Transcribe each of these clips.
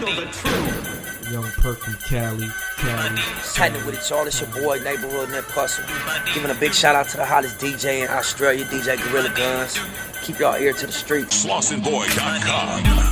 truth. Young Perk from Cali. Cali. Tightening with it, y'all. It's your boy, Neighborhood Nip Hussle. Giving a big shout out to the hottest DJ in Australia, DJ Gorilla Guns. Keep y'all ear to the street. SlossonBoy.com.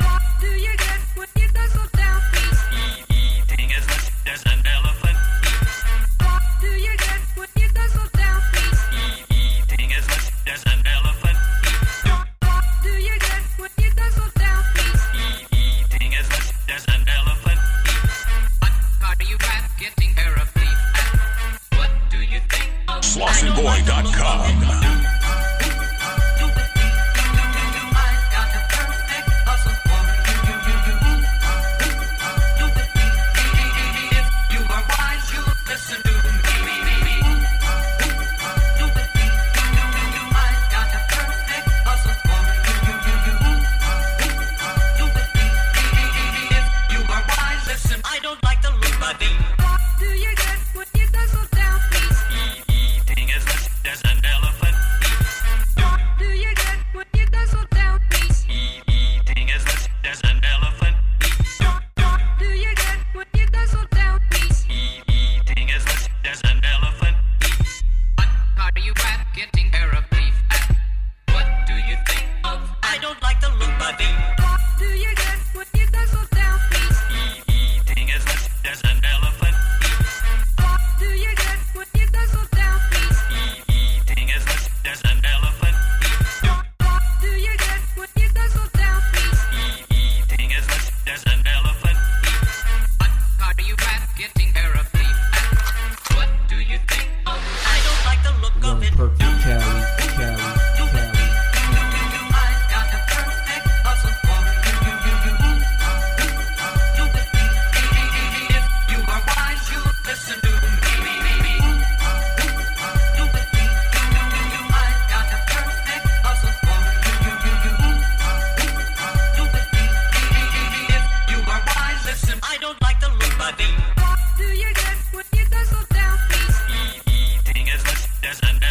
BossyBoy.com. yes, and